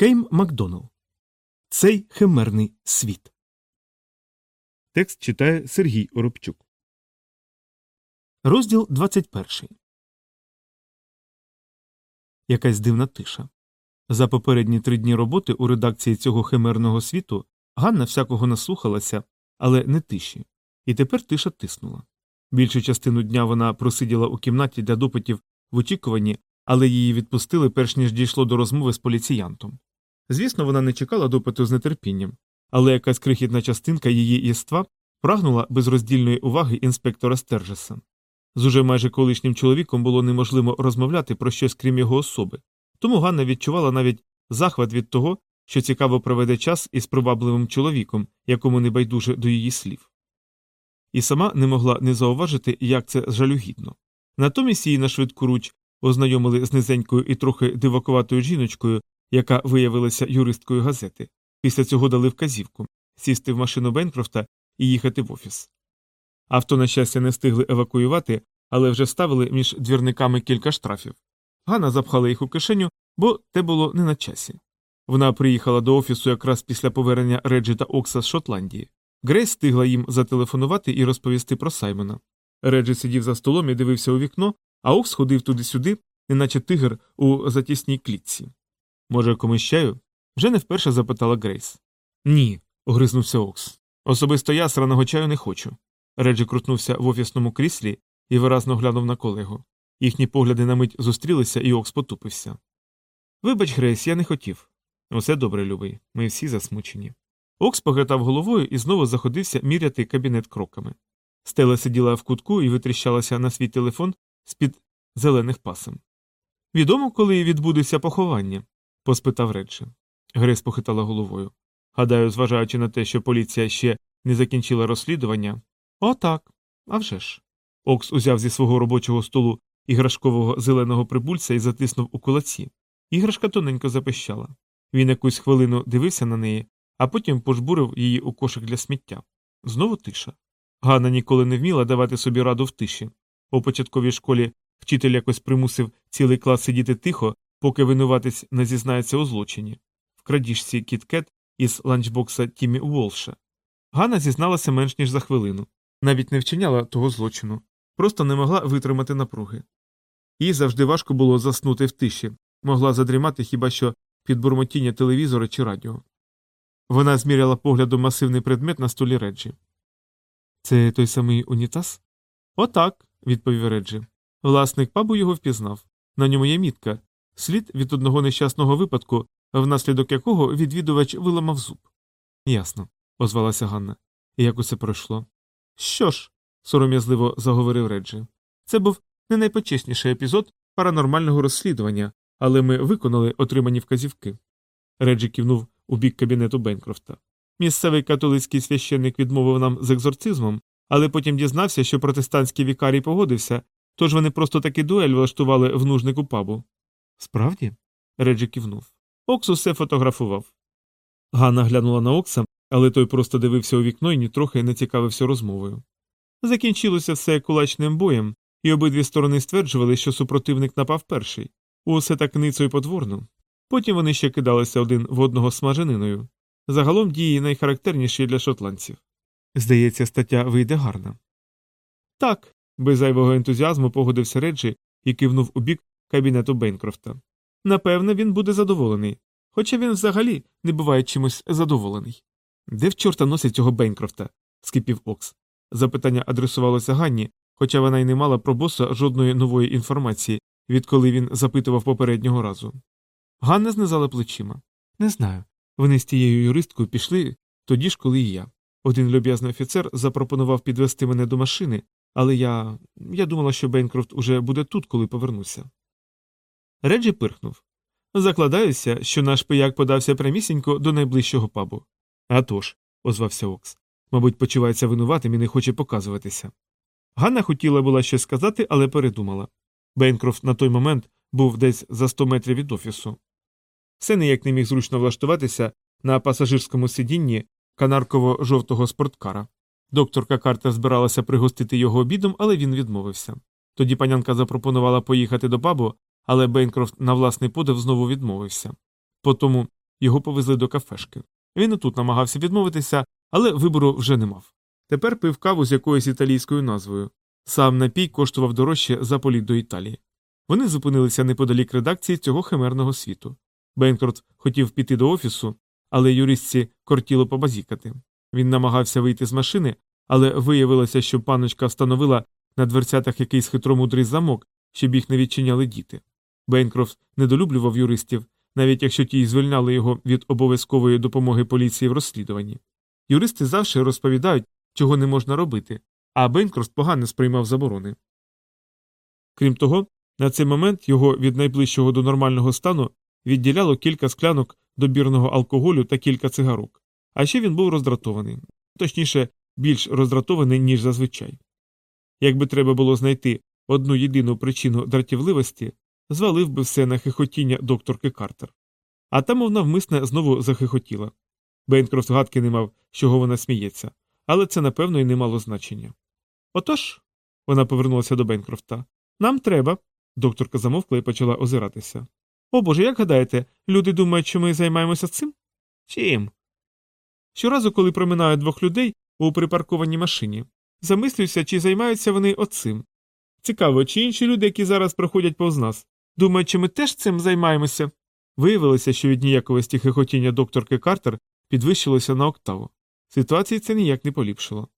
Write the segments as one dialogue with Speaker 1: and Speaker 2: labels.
Speaker 1: Кейм Макдоналл. Цей химерний світ.
Speaker 2: Текст читає Сергій Оробчук.
Speaker 1: Розділ 21. Якась дивна тиша. За попередні три дні роботи у редакції цього химерного світу Ганна всякого наслухалася, але не тиші. І тепер тиша тиснула. Більшу частину дня вона просиділа у кімнаті для допитів в очікуванні, але її відпустили, перш ніж дійшло до розмови з поліціянтом. Звісно, вона не чекала допиту з нетерпінням, але якась крихітна частинка її єства прагнула безроздільної уваги інспектора Стержеса. З уже майже колишнім чоловіком було неможливо розмовляти про щось крім його особи, тому Ганна відчувала навіть захват від того, що цікаво проведе час із привабливим чоловіком, якому не байдуже до її слів. І сама не могла не зауважити, як це жалюгідно. Натомість її на швидку руч ознайомили з низенькою і трохи дивакуватою жіночкою, яка виявилася юристкою газети. Після цього дали вказівку сісти в машину Бенкрофта і їхати в офіс. Авто, на щастя, не встигли евакуювати, але вже ставили між двірниками кілька штрафів. Ганна запхала їх у кишеню, бо те було не на часі. Вона приїхала до офісу якраз після повернення Реджі та Окса з Шотландії. Грейс встигла їм зателефонувати і розповісти про Саймона. Реджі сидів за столом і дивився у вікно, а Окс ходив туди-сюди, неначе тигр у затісній клітці. Може, комусь чаю? Вже не вперше запитала Грейс. Ні, огризнувся Окс. Особисто я сраного чаю не хочу. Реджі крутнувся в офісному кріслі і виразно глянув на колегу. Їхні погляди на мить зустрілися, і Окс потупився. Вибач, Грейс, я не хотів. Усе добре, любий, ми всі засмучені. Окс погратав головою і знову заходився міряти кабінет кроками. Стела сиділа в кутку і витріщалася на свій телефон з під зелених пасом. Відомо, коли відбудеться поховання? Поспитав Реджі. Грейс похитала головою. Гадаю, зважаючи на те, що поліція ще не закінчила розслідування. «О, так. А вже ж». Окс узяв зі свого робочого столу іграшкового зеленого прибульця і затиснув у кулаці. Іграшка тоненько запищала. Він якусь хвилину дивився на неї, а потім пожбурив її у кошик для сміття. Знову тиша. Ганна ніколи не вміла давати собі раду в тиші. У початковій школі вчитель якось примусив цілий клас сидіти тихо, поки винуватець не зізнається у злочині. В крадіжці кіткет із ланчбокса Тімі Уолша. Ганна зізналася менш ніж за хвилину. Навіть не вчиняла того злочину, просто не могла витримати напруги. Їй завжди важко було заснути в тиші, могла задрімати хіба що під бурмотіння телевізора чи радіо. Вона зміряла поглядом масивний предмет на столі Реджі. Це той самий унітаз? Отак, відповів Реджі. Власник пабу його впізнав. На ньому є мітка, слід від одного нещасного випадку, внаслідок якого відвідувач виламав зуб. Ясно, озвалася Ганна. Як усе пройшло? Що ж, сором'язливо заговорив Реджі. Це був не найпочесніший епізод паранормального розслідування, але ми виконали отримані вказівки. Реджі кивнув у бік кабінету Бенкрофта. Місцевий католицький священник відмовив нам з екзорцизмом, але потім дізнався, що протестантський вікарій погодився, тож вони просто таки дуель влаштували в нужнику пабу. Справді? Реджі кивнув. Окс усе фотографував. Ганна глянула на Окса, але той просто дивився у вікно і нітрохи не цікавився розмовою. Закінчилося все кулачним боєм, і обидві сторони стверджували, що супротивник напав перший. Усе так ницо і потворно. Потім вони ще кидалися один в одного смажениною. Загалом дії найхарактерніші для шотландців. Здається, стаття вийде гарна. Так, без зайвого ентузіазму погодився Реджі і кивнув у бік кабінету Бейнкрофта. Напевне, він буде задоволений, хоча він взагалі не буває чимось задоволений. Де в чорта носять цього Бейнкрофта? скипів Окс. Запитання адресувалося Ганні, хоча вона й не мала про боса жодної нової інформації, відколи він запитував попереднього разу. Ганна знизала плечима. Не знаю. Вони з тією юристкою пішли тоді ж, коли і я. Один люб'язний офіцер запропонував підвести мене до машини, але я. я думала, що Бейнкрофт уже буде тут, коли повернуся. Реджі пирхнув. Закладаюся, що наш пияк подався прямісінько до найближчого пабу. «А тож», – озвався Окс. Мабуть, почувається винуватим і не хоче показуватися. Ганна хотіла була щось сказати, але передумала. Бейнкрофт на той момент був десь за 100 метрів від офісу. Все ніяк не міг зручно влаштуватися на пасажирському сидінні канарково жовтого спорткара. Докторка Картер збиралася пригостити його обідом, але він відмовився. Тоді панянка запропонувала поїхати до пабу, але Бейнкрофт на власний подив знову відмовився. Потому Його повезли до кафешки. Він і тут намагався відмовитися, але вибору вже не мав. Тепер пив каву з якоюсь італійською назвою. Сам напій коштував дорожче за політ до Італії. Вони зупинилися неподалік редакції цього химерного світу. Бенкрот хотів піти до офісу, але юристці кортіло побазікати. Він намагався вийти з машини, але виявилося, що паночка встановила на дверцятах якийсь хитромудрий замок, щоб їх не відчиняли діти. Бейнкрофт недолюблював юристів, навіть якщо ті й звільняли його від обов'язкової допомоги поліції в розслідуванні. Юристи завжди розповідають, чого не можна робити, а Бейнкрофт погано сприймав заборони. Крім того, на цей момент його від найближчого до нормального стану відділяло кілька склянок добірного алкоголю та кілька цигарок. А ще він був роздратований, точніше, більш роздратований, ніж зазвичай. Якби треба було знайти одну єдину причину дратівливості, звалив би все на хихотіння докторки Картер. А та, мов навмисне, знову захихотіла. Бейнкрофт гадки не мав, чого вона сміється, але це, напевно, і не мало значення. Отож, вона повернулася до Бейнкрофта. Нам треба. Докторка замовкла і почала озиратися. О боже, як гадаєте, люди думають, що ми займаємося цим? Чим? Щоразу, коли проминаю двох людей у припаркованій машині, замислююся, чи займаються вони оцим. Цікаво, чи інші люди, які зараз проходять повз нас, думають, чи ми теж цим займаємося? Виявилося, що від ніяковості хихотіння докторки Картер підвищилося на октаву. Ситуації це ніяк не поліпшило.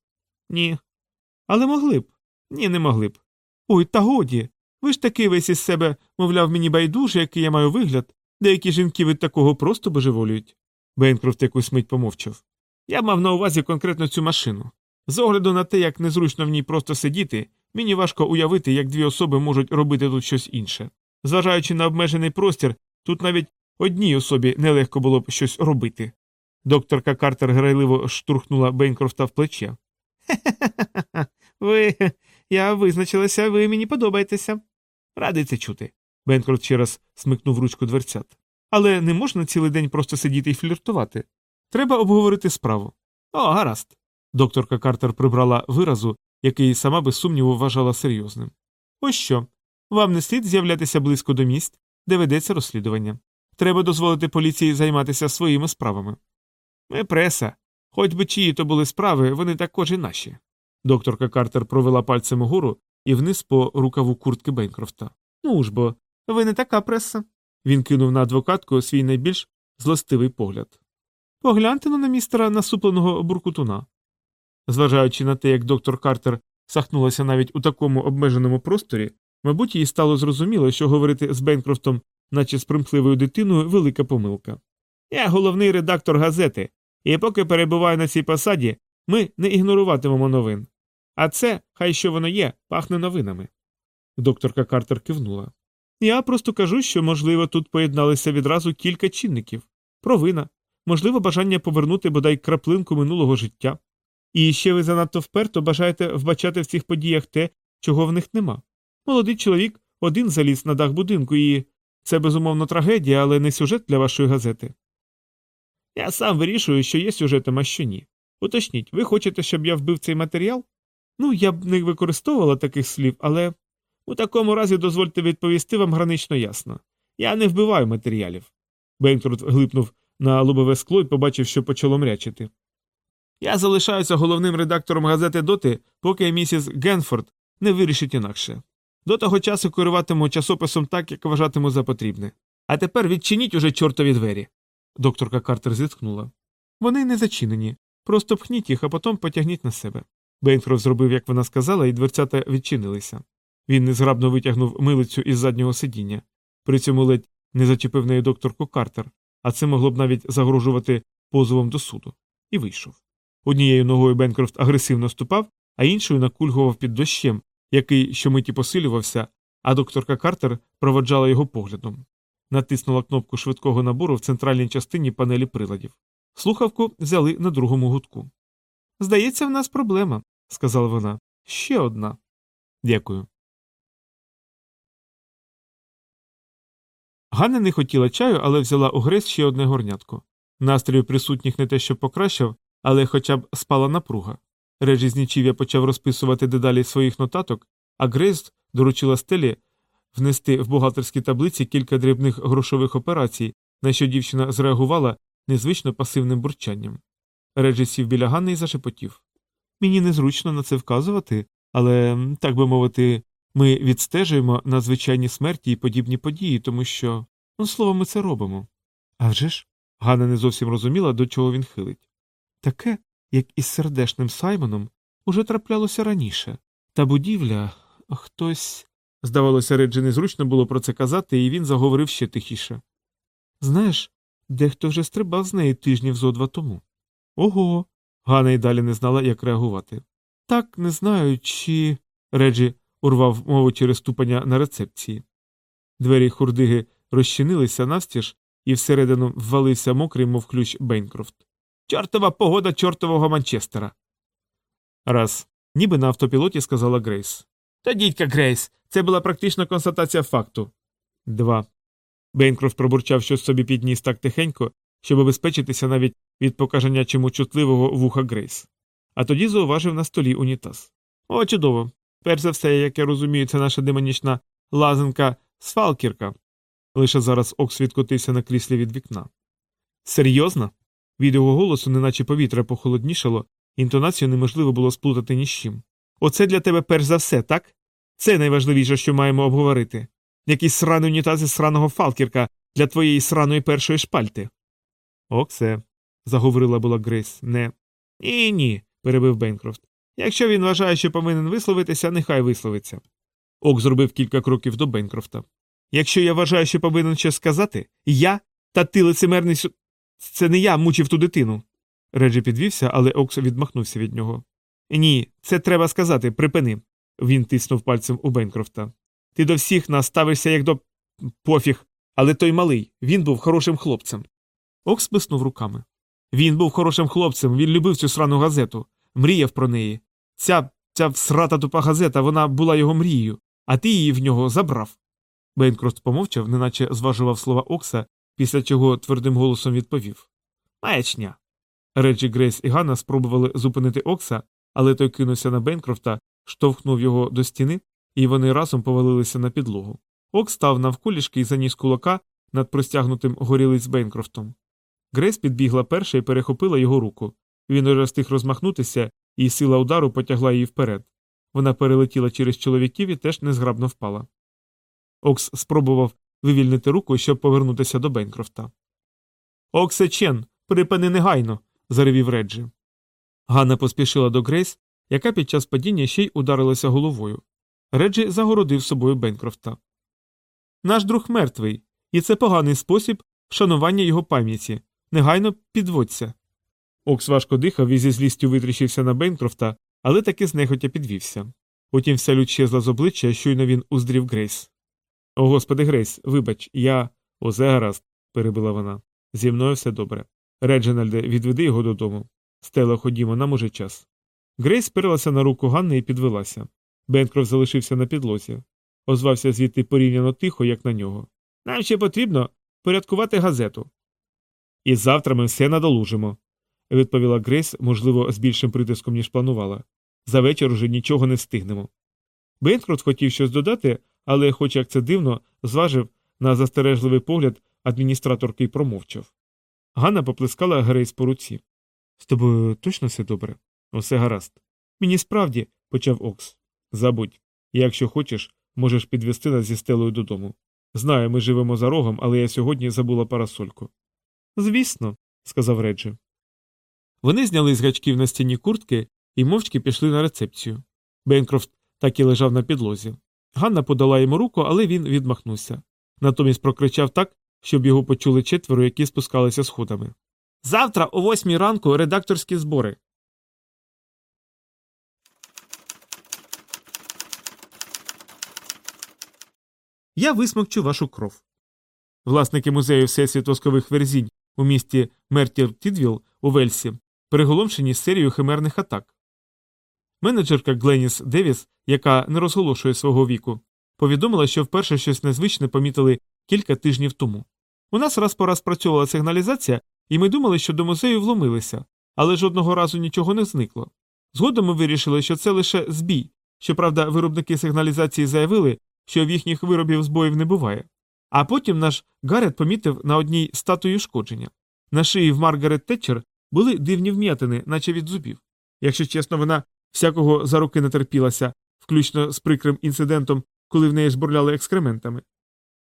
Speaker 1: Ні. Але могли б. Ні, не могли б. Ой, та годі. Ви ж такий весь із себе, мовляв, мені байдуже, який я маю вигляд, деякі жінки від такого просто божеволюють. Бейнкрофт якусь мить помовчав. Я мав на увазі конкретно цю машину. З огляду на те, як незручно в ній просто сидіти, мені важко уявити, як дві особи можуть робити тут щось інше. Зважаючи на обмежений простір, тут навіть одній особі нелегко було б щось робити. Докторка Картер грайливо штурхнула Бейнкрофта в плече. Хе-хе-хе, ви. Я визначилася, ви мені подобаєтеся. Радий це чути. Бенкрофт ще раз смикнув ручку дверцят. Але не можна цілий день просто сидіти і фліртувати. Треба обговорити справу. О, гаразд. Докторка Картер прибрала виразу, який сама без сумніву вважала серйозним. Ось що. Вам не слід з'являтися близько до місць, де ведеться розслідування. Треба дозволити поліції займатися своїми справами. Ми преса. Хоч би чиї то були справи, вони також і наші. Докторка Картер провела пальцем угору і вниз по рукаву куртки Бейнкрофта. Ну ж бо, ви не така преса. Він кинув на адвокатку свій найбільш злостивий погляд. Погляньте на містера насупленого буркутуна. Зважаючи на те, як доктор Картер сахнулася навіть у такому обмеженому просторі, мабуть, їй стало зрозуміло, що говорити з Бейнкрофтом, наче з примхливою дитиною, велика помилка. Я головний редактор газети, і поки перебуваю на цій посаді, ми не ігноруватимемо новин. А це, хай що воно є, пахне новинами. Докторка Картер кивнула. Я просто кажу, що, можливо, тут поєдналися відразу кілька чинників провина, можливо, бажання повернути бодай краплинку минулого життя. І ще ви занадто вперто бажаєте вбачати в цих подіях те, чого в них нема. Молодий чоловік один заліз на дах будинку, і це безумовно трагедія, але не сюжет для вашої газети. Я сам вирішую, що є сюжетом, а що ні. Уточніть, ви хочете, щоб я вбив цей матеріал? Ну, я б не використовувала таких слів, але у такому разі дозвольте відповісти вам гранично ясно. Я не вбиваю матеріалів. Бенкрут глипнув на лобове скло і побачив, що почало мрячити. Я залишаюся головним редактором газети доти, поки місіс Генфорд не вирішить інакше. До того часу керуватиму часописом так, як вважатиму за потрібне. А тепер відчиніть уже чортові двері. Докторка Картер зітхнула. Вони не зачинені. Просто пхніть їх, а потім потягніть на себе. Бейнфров зробив, як вона сказала, і дверцята відчинилися. Він незграбно витягнув милицю із заднього сидіння. При цьому ледь не зачепив неї докторку Картер, а це могло б навіть загрожувати позовом до суду. І вийшов. Однією ногою Бенкрофт агресивно ступав, а іншою накульгував під дощем, який щомиті посилювався, а докторка Картер проводжала його поглядом. Натиснула кнопку швидкого набору в центральній частині панелі приладів. Слухавку взяли на другому гудку. Здається, в нас проблема, сказала вона. Ще одна. Дякую. Ганна не хотіла чаю, але взяла у Грейс ще одне горнятко. Настрій присутніх не те, що покращав, але хоча б спала напруга. Режі з нічів'я почав розписувати дедалі своїх нотаток, а Грейс доручила стелі внести в бухгалтерські таблиці кілька дрібних грошових операцій, на що дівчина зреагувала незвично пасивним бурчанням. Реджі сів біля Ганни і зашепотів. Мені незручно на це вказувати, але, так би мовити, ми відстежуємо надзвичайні смерті і подібні події, тому що, ну, словом, ми це робимо. А вже ж? Ганна не зовсім розуміла, до чого він хилить. Таке, як із сердешним Саймоном, уже траплялося раніше. Та будівля хтось. Здавалося, Реджі незручно було про це казати, і він заговорив ще тихіше. Знаєш, дехто вже стрибав з неї тижнів зо два тому. Ого. Ганна й далі не знала, як реагувати. Так, не знаю, чи. Реджі урвав мову через тупання на рецепції. Двері хурдиги розчинилися навстіж, і всередину ввалився мокрий, мов хлющ Бейнкрофт. Чортова погода чортового Манчестера. Раз. Ніби на автопілоті сказала Грейс. Та дідька Грейс, це була практично констатація факту. Два. Бейнкрофт пробурчав щось собі під ніс так тихенько, щоб обезпечитися навіть від по-кажанячому чутливого вуха Грейс. А тоді зауважив на столі унітаз. О, чудово. Перш за все, як я розумію, це наша демонічна лазенка Сфалкірка. Лише зараз Окс відкотився на кріслі від вікна. Серйозно? Від його голосу, неначе повітря похолоднішало, інтонацію неможливо було сплутати ні з чим. Оце для тебе перш за все, так? Це найважливіше, що маємо обговорити. Якісь срані унітази сраного Фалкірка для твоєї сраної першої шпальти. Оксе, заговорила була Грейс, не. Ні, ні, перебив Бенкрофт. Якщо він вважає, що повинен висловитися, нехай висловиться. Ок зробив кілька кроків до Бенкрофта. Якщо я вважаю, що повинен щось сказати, я та ти лицемерний су... Це не я мучив ту дитину. Реджі підвівся, але Окс відмахнувся від нього. Ні, це треба сказати, припини. Він тиснув пальцем у Бенкрофта. Ти до всіх нас ставишся як до пофіг, але той малий, він був хорошим хлопцем. Окс сплеснув руками. Він був хорошим хлопцем, він любив цю срану газету, мріяв про неї. Ця ця всрата тупа газета, вона була його мрією, а ти її в нього забрав. Бенкрофт помовчав, неначе зважував слова Окса, після чого твердим голосом відповів Маячня. Реджі Грейс і Ганна спробували зупинити Окса, але той кинувся на Бенкрофта, штовхнув його до стіни, і вони разом повалилися на підлогу. Окс став навколішки і заніс кулака над простягнутим горілиць Бенкрофтом. Грейс підбігла перша і перехопила його руку. Він уже встиг розмахнутися, і сила удару потягла її вперед. Вона перелетіла через чоловіків і теж незграбно впала. Окс спробував вивільнити руку, щоб повернутися до Бенкрофта. Оксе Чен, припини негайно. заревів Реджі. Ганна поспішила до Грейс, яка під час падіння ще й ударилася головою. Реджі загородив собою Бенкрофта. Наш друг мертвий, і це поганий спосіб вшанування його пам'яті. Негайно підводься. Окс важко дихав і зі злістю витріщився на Бенкрофта, але таки знехотя підвівся. Потім вся лють щезла з обличчя, щойно він уздрів Грейс. О, господи, Грейс, вибач, я. Озе гаразд, перебила вона. Зі мною все добре. Реджинальде, відведи його додому. Стело, ходімо, нам уже час. Грейс спиралася на руку Ганни і підвелася. Бенкрофт залишився на підлозі. Озвався звідти порівняно тихо, як на нього. Нам ще потрібно порядкувати газету. І завтра ми все надолужимо, відповіла Грейс, можливо, з більшим притиском, ніж планувала. За вечір уже нічого не встигнемо. Бенкрофт хотів щось додати, але, хоч як це дивно, зважив на застережливий погляд адміністраторки й промовчав. Ганна поплескала Грейс по руці. З тобою точно все добре? Усе гаразд. Мені справді, почав Окс. Забудь. Якщо хочеш, можеш підвести нас зі стелою додому. Знаю, ми живемо за рогом, але я сьогодні забула парасольку. Звісно, сказав Реджі. Вони зняли з гачків на стіні куртки і мовчки пішли на рецепцію. Бенкрофт так і лежав на підлозі. Ганна подала йому руку, але він відмахнувся. Натомість прокричав так, щоб його почули четверо, які спускалися сходами. Завтра о восьмій ранку редакторські збори. Я висмокчу вашу кров. Власники музею Всесвіт воскових верзінь у місті Мертір Тідвіл у Вельсі приголомшені серією химерних атак. Менеджерка Гленіс Девіс, яка не розголошує свого віку, повідомила, що вперше щось незвичне помітили кілька тижнів тому. У нас раз по раз спрацьовувала сигналізація, і ми думали, що до музею вломилися, але жодного разу нічого не зникло. Згодом ми вирішили, що це лише збій. Щоправда, виробники сигналізації заявили, що в їхніх виробів збоїв не буває. А потім наш Гаррет помітив на одній статуї ушкодження. На шиї в Маргарет Тетчер були дивні вм'ятини, наче від зубів. Якщо чесно, вона всякого за руки натерпілася, включно з прикрим інцидентом, коли в неї збурляли екскрементами.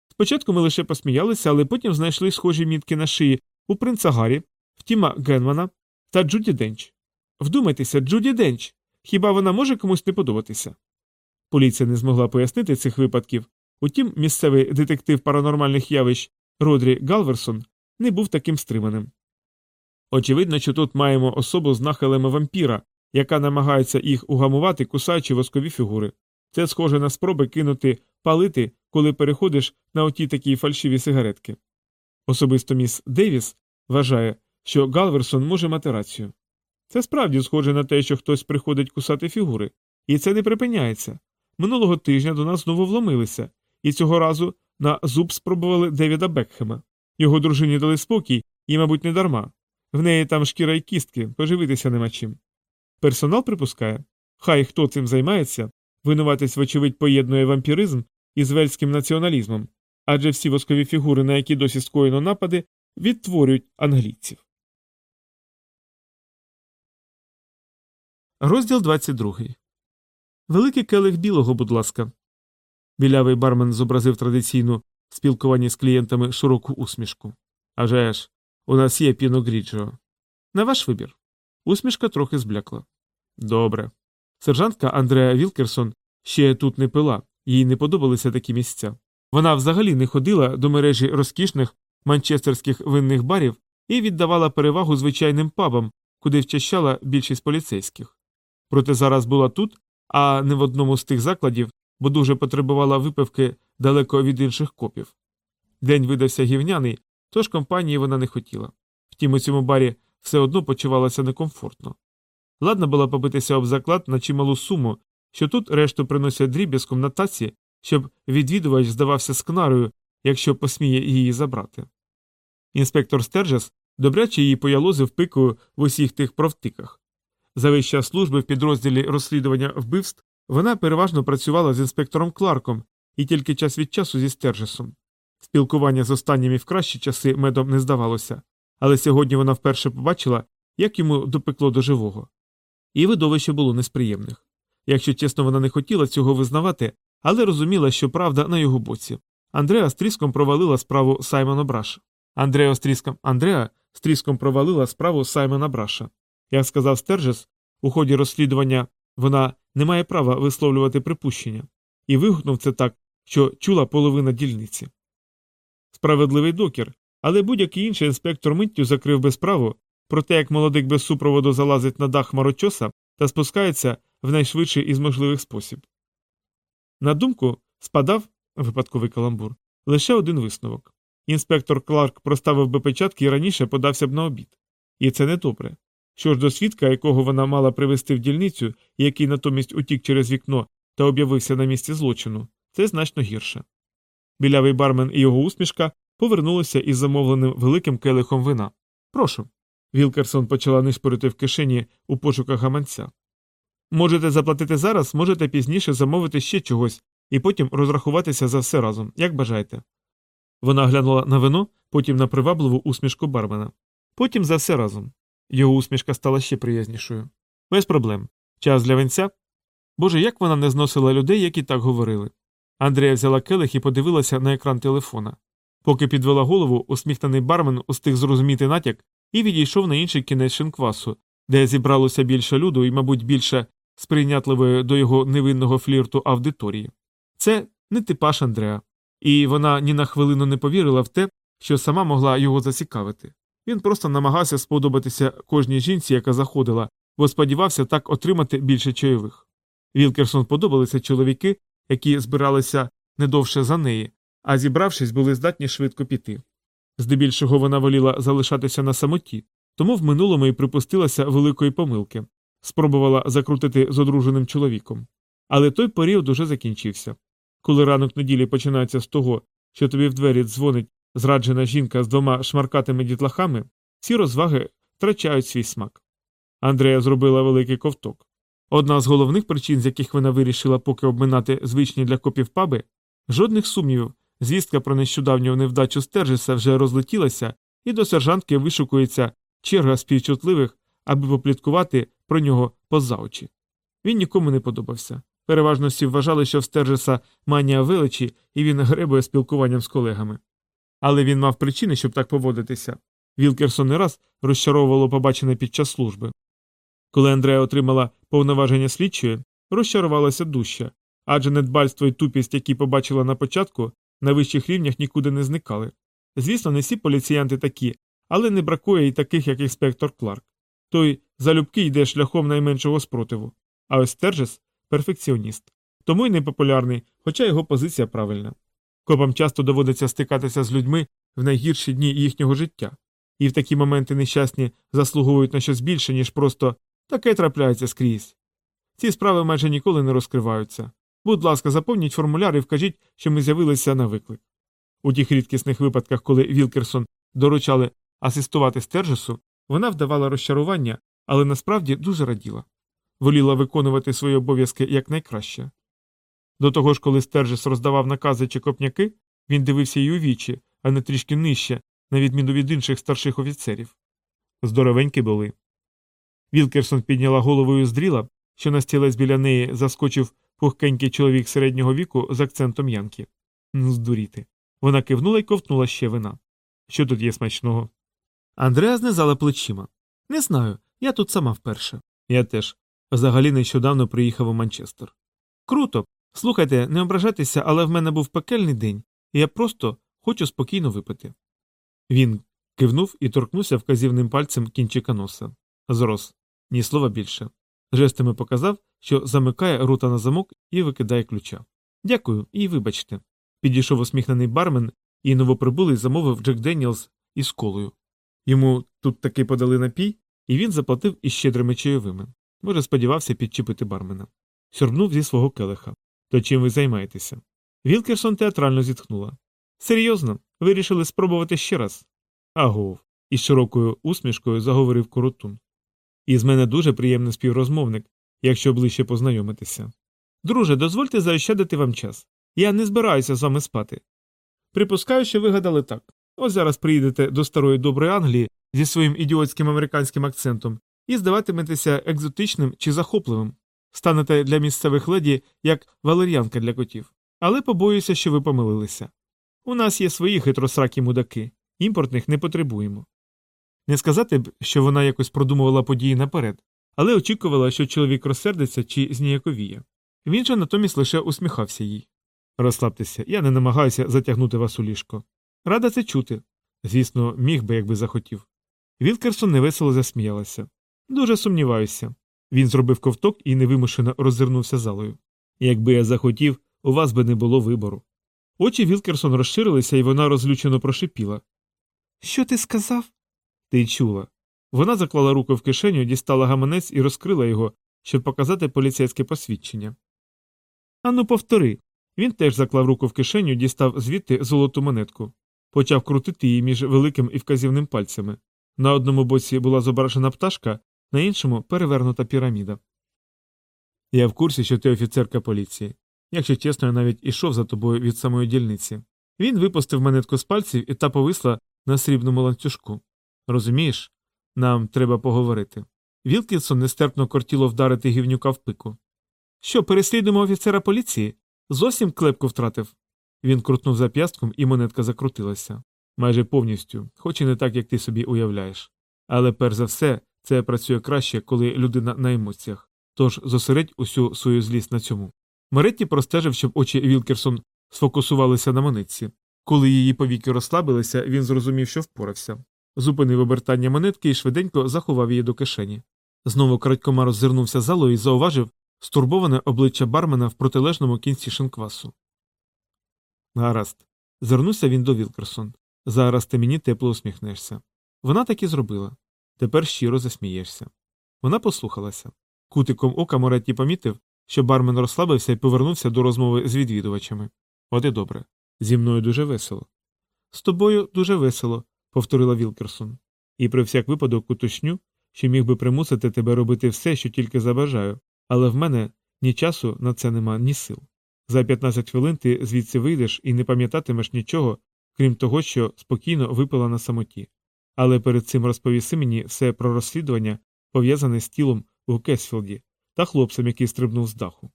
Speaker 1: Спочатку ми лише посміялися, але потім знайшли схожі мітки на шиї у принца Гаррі, Втіма Генмана та Джуді Денч. Вдумайтеся, Джуді Денч. Хіба вона може комусь не подобатися? Поліція не змогла пояснити цих випадків, утім, місцевий детектив паранормальних явищ Родрі Галверсон не був таким стриманим. Очевидно, що тут маємо особу з нахилами вампіра, яка намагається їх угамувати, кусаючи воскові фігури. Це схоже на спроби кинути палити, коли переходиш на оті такі фальшиві сигаретки. Особисто міс Девіс вважає, що Галверсон може мати рацію. Це справді схоже на те, що хтось приходить кусати фігури, і це не припиняється. Минулого тижня до нас знову вломилися, і цього разу на зуб спробували Девіда Бекхема. Його дружині дали спокій, і, мабуть, не дарма. В неї там шкіра й кістки, поживитися нема чим. Персонал припускає, хай хто цим займається, винуватись, вочевидь, поєднує вампіризм із вельським націоналізмом, адже всі воскові фігури, на які досі скоєно напади, відтворюють англійців. Розділ 22. Великий келих білого, будь ласка. Білявий бармен зобразив традиційну в спілкуванні з клієнтами широку усмішку. «А вже ж, у нас є піно гріджо. На ваш вибір. Усмішка трохи зблякла. Добре. Сержантка Андреа Вілкерсон ще тут не пила, їй не подобалися такі місця. Вона взагалі не ходила до мережі розкішних манчестерських винних барів і віддавала перевагу звичайним пабам, куди вчащала більшість поліцейських. Проте зараз була тут, а не в одному з тих закладів, бо дуже потребувала випивки далеко від інших копів. День видався гівняний, тож компанії вона не хотіла. Втім, у цьому барі все одно почувалася некомфортно. Ладна була побитися об заклад на чималу суму, що тут решту приносять дріб'язком на таці, щоб відвідувач здавався скнарою, якщо посміє її забрати. Інспектор Стержес добряче її поялозив пикою в усіх тих провтиках. За весь час служби в підрозділі розслідування вбивств вона переважно працювала з інспектором Кларком і тільки час від часу зі Стержесом. Спілкування з останніми в кращі часи медом не здавалося, але сьогодні вона вперше побачила, як йому допекло до живого. І видовище було несприємних. Якщо чесно, вона не хотіла цього визнавати, але розуміла, що правда на його боці. Андреа з тріском провалила справу Саймона Браша. Андреа з тріском Андреа з тріском провалила справу Саймона Браша. Як сказав Стержес, у ході розслідування вона не має права висловлювати припущення, і вигукнув це так, що чула половина дільниці. Справедливий докір, але будь-який інший інспектор миттю закрив би справу про те, як молодик без супроводу залазить на дах хмарочоса та спускається в найшвидший із можливих спосіб. На думку спадав випадковий каламбур лише один висновок. Інспектор Кларк проставив би печатки і раніше подався б на обід. І це не добре. Що ж до свідка, якого вона мала привезти в дільницю, який натомість утік через вікно та об'явився на місці злочину, це значно гірше. Білявий бармен і його усмішка повернулися із замовленим великим келихом вина. Прошу. Вілкерсон почала нишпорити в кишені у пошуках гаманця. Можете заплатити зараз, можете пізніше замовити ще чогось і потім розрахуватися за все разом, як бажаєте. Вона глянула на вино, потім на привабливу усмішку бармена. Потім за все разом. Його усмішка стала ще приязнішою. Без проблем. Час для венця? Боже, як вона не зносила людей, які так говорили. Андрія взяла келих і подивилася на екран телефона. Поки підвела голову, усміхнений бармен устиг зрозуміти натяк і відійшов на інший кінець шинквасу, де зібралося більше люду і, мабуть, більше сприйнятливої до його невинного флірту аудиторії. Це не типаж Андреа, і вона ні на хвилину не повірила в те, що сама могла його зацікавити. Він просто намагався сподобатися кожній жінці, яка заходила, бо сподівався так отримати більше чайових. Вілкерсон подобалися чоловіки, які збиралися не довше за неї, а зібравшись, були здатні швидко піти. Здебільшого вона воліла залишатися на самоті, тому в минулому й припустилася великої помилки, спробувала закрутити з одруженим чоловіком. Але той період уже закінчився. Коли ранок неділі починається з того, що тобі в двері дзвонить зраджена жінка з двома шмаркатими дітлахами, ці розваги втрачають свій смак. Андрея зробила великий ковток. Одна з головних причин, з яких вона вирішила поки обминати звичні для копів паби, жодних сумнівів, Звістка про нещодавню невдачу Стержеса вже розлетілася, і до сержантки вишукується черга співчутливих, аби попліткувати про нього поза очі. Він нікому не подобався. Переважно всі вважали, що в Стержеса манія величі, і він гребує спілкуванням з колегами. Але він мав причини, щоб так поводитися. Вілкерсон не раз розчаровувало побачене під час служби. Коли Андрея отримала повноваження слідчої, розчарувалася дужче, адже недбальство і тупість, які побачила на початку, на вищих рівнях нікуди не зникали. Звісно, не всі поліціянти такі, але не бракує і таких, як інспектор Кларк. Той залюбки йде шляхом найменшого спротиву. А ось Стержес перфекціоніст. Тому й непопулярний, хоча його позиція правильна. Копам часто доводиться стикатися з людьми в найгірші дні їхнього життя, і в такі моменти нещасні заслуговують на щось більше, ніж просто таке трапляється скрізь. Ці справи майже ніколи не розкриваються. Будь ласка, заповніть формуляр і вкажіть, що ми з'явилися на виклик. У тих рідкісних випадках, коли Вілкерсон доручали асистувати Стержесу, вона вдавала розчарування, але насправді дуже раділа. Воліла виконувати свої обов'язки якнайкраще. До того ж, коли Стержес роздавав накази чи копняки, він дивився їй у вічі, а не трішки нижче, на відміну від інших старших офіцерів. Здоровенькі були. Вілкерсон підняла головою здріла, що на стілець біля неї заскочив пухкенький чоловік середнього віку з акцентом янки. Ну, здуріти. Вона кивнула і ковтнула ще вина. Що тут є смачного? Андреа знизала плечима. Не знаю, я тут сама вперше. Я теж. Взагалі нещодавно приїхав у Манчестер. Круто. Слухайте, не ображайтеся, але в мене був пекельний день, і я просто хочу спокійно випити. Він кивнув і торкнувся вказівним пальцем кінчика носа. Зрос. Ні слова більше. Жестами показав, що замикає рота на замок і викидає ключа. Дякую, і вибачте. Підійшов усміхнений бармен, і новоприбулий замовив Джек Деніелс із колою. Йому тут таки подали напій, і він заплатив із щедрими чайовими. Може, сподівався підчепити бармена. Сьорбнув зі свого келиха. То чим ви займаєтеся? Вілкерсон театрально зітхнула. Серйозно, вирішили спробувати ще раз. Агов. із широкою усмішкою заговорив коротун. Із мене дуже приємний співрозмовник, якщо ближче познайомитися. Друже, дозвольте заощадити вам час. Я не збираюся з вами спати. Припускаю, що ви гадали так. Ось зараз приїдете до старої доброї Англії зі своїм ідіотським американським акцентом і здаватиметеся екзотичним чи захопливим, станете для місцевих леді як валер'янка для котів. Але побоююся, що ви помилилися. У нас є свої хитросракі мудаки, імпортних не потребуємо. Не сказати б, що вона якось продумувала події наперед, але очікувала, що чоловік розсердиться чи зніяковіє. Він же натомість лише усміхався їй. Розслабтеся, я не намагаюся затягнути вас у ліжко. Рада це чути. Звісно, міг би, якби захотів. Вілкерсон невесело засміялася. Дуже сумніваюся. Він зробив ковток і невимушено роззирнувся залою. Якби я захотів, у вас би не було вибору. Очі Вілкерсон розширилися, і вона розлючено прошипіла. Що ти сказав? Ти чула. Вона заклала руку в кишеню, дістала гаманець і розкрила його, щоб показати поліцейське посвідчення. Ану, повтори. Він теж заклав руку в кишеню, дістав звідти золоту монетку, почав крутити її між великим і вказівним пальцями. На одному боці була зображена пташка, на іншому перевернута піраміда. Я в курсі, що ти офіцерка поліції. Якщо чесно, я навіть ішов за тобою від самої дільниці. Він випустив монетку з пальців і та повисла на срібному ланцюжку. Розумієш, нам треба поговорити. Вілкінсон нестерпно кортіло вдарити гівнюка в пику. Що, переслідуємо офіцера поліції? Зовсім клепку втратив. Він крутнув зап'ястком, і монетка закрутилася. Майже повністю, хоч і не так, як ти собі уявляєш. Але перш за все, це працює краще, коли людина на емоціях. Тож зосередь усю свою злість на цьому. Меретті простежив, щоб очі Вілкерсон сфокусувалися на монетці. Коли її повіки розслабилися, він зрозумів, що впорався. Зупинив обертання монетки і швиденько заховав її до кишені. Знову крадькома роззирнувся залою і зауважив стурбоване обличчя бармена в протилежному кінці шинквасу. Гаразд. Звернувся він до Вілкерсон. Зараз ти мені тепло усміхнешся. Вона так і зробила. Тепер щиро засмієшся. Вона послухалася. Кутиком ока Моретті помітив, що бармен розслабився і повернувся до розмови з відвідувачами. От і добре. Зі мною дуже весело. З тобою дуже весело, повторила Вілкерсон. І про всяк випадок уточню, що міг би примусити тебе робити все, що тільки забажаю, але в мене ні часу на це нема, ні сил. За 15 хвилин ти звідси вийдеш і не пам'ятатимеш нічого, крім того, що спокійно випила на самоті. Але перед цим розповіси мені все про розслідування, пов'язане з тілом у Кесфілді та хлопцем, який стрибнув з даху.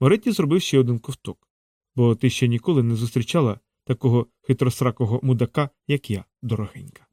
Speaker 1: Моретті зробив ще один ковток, бо ти ще ніколи не зустрічала такого хитросракого мудака, як я, дорогенька.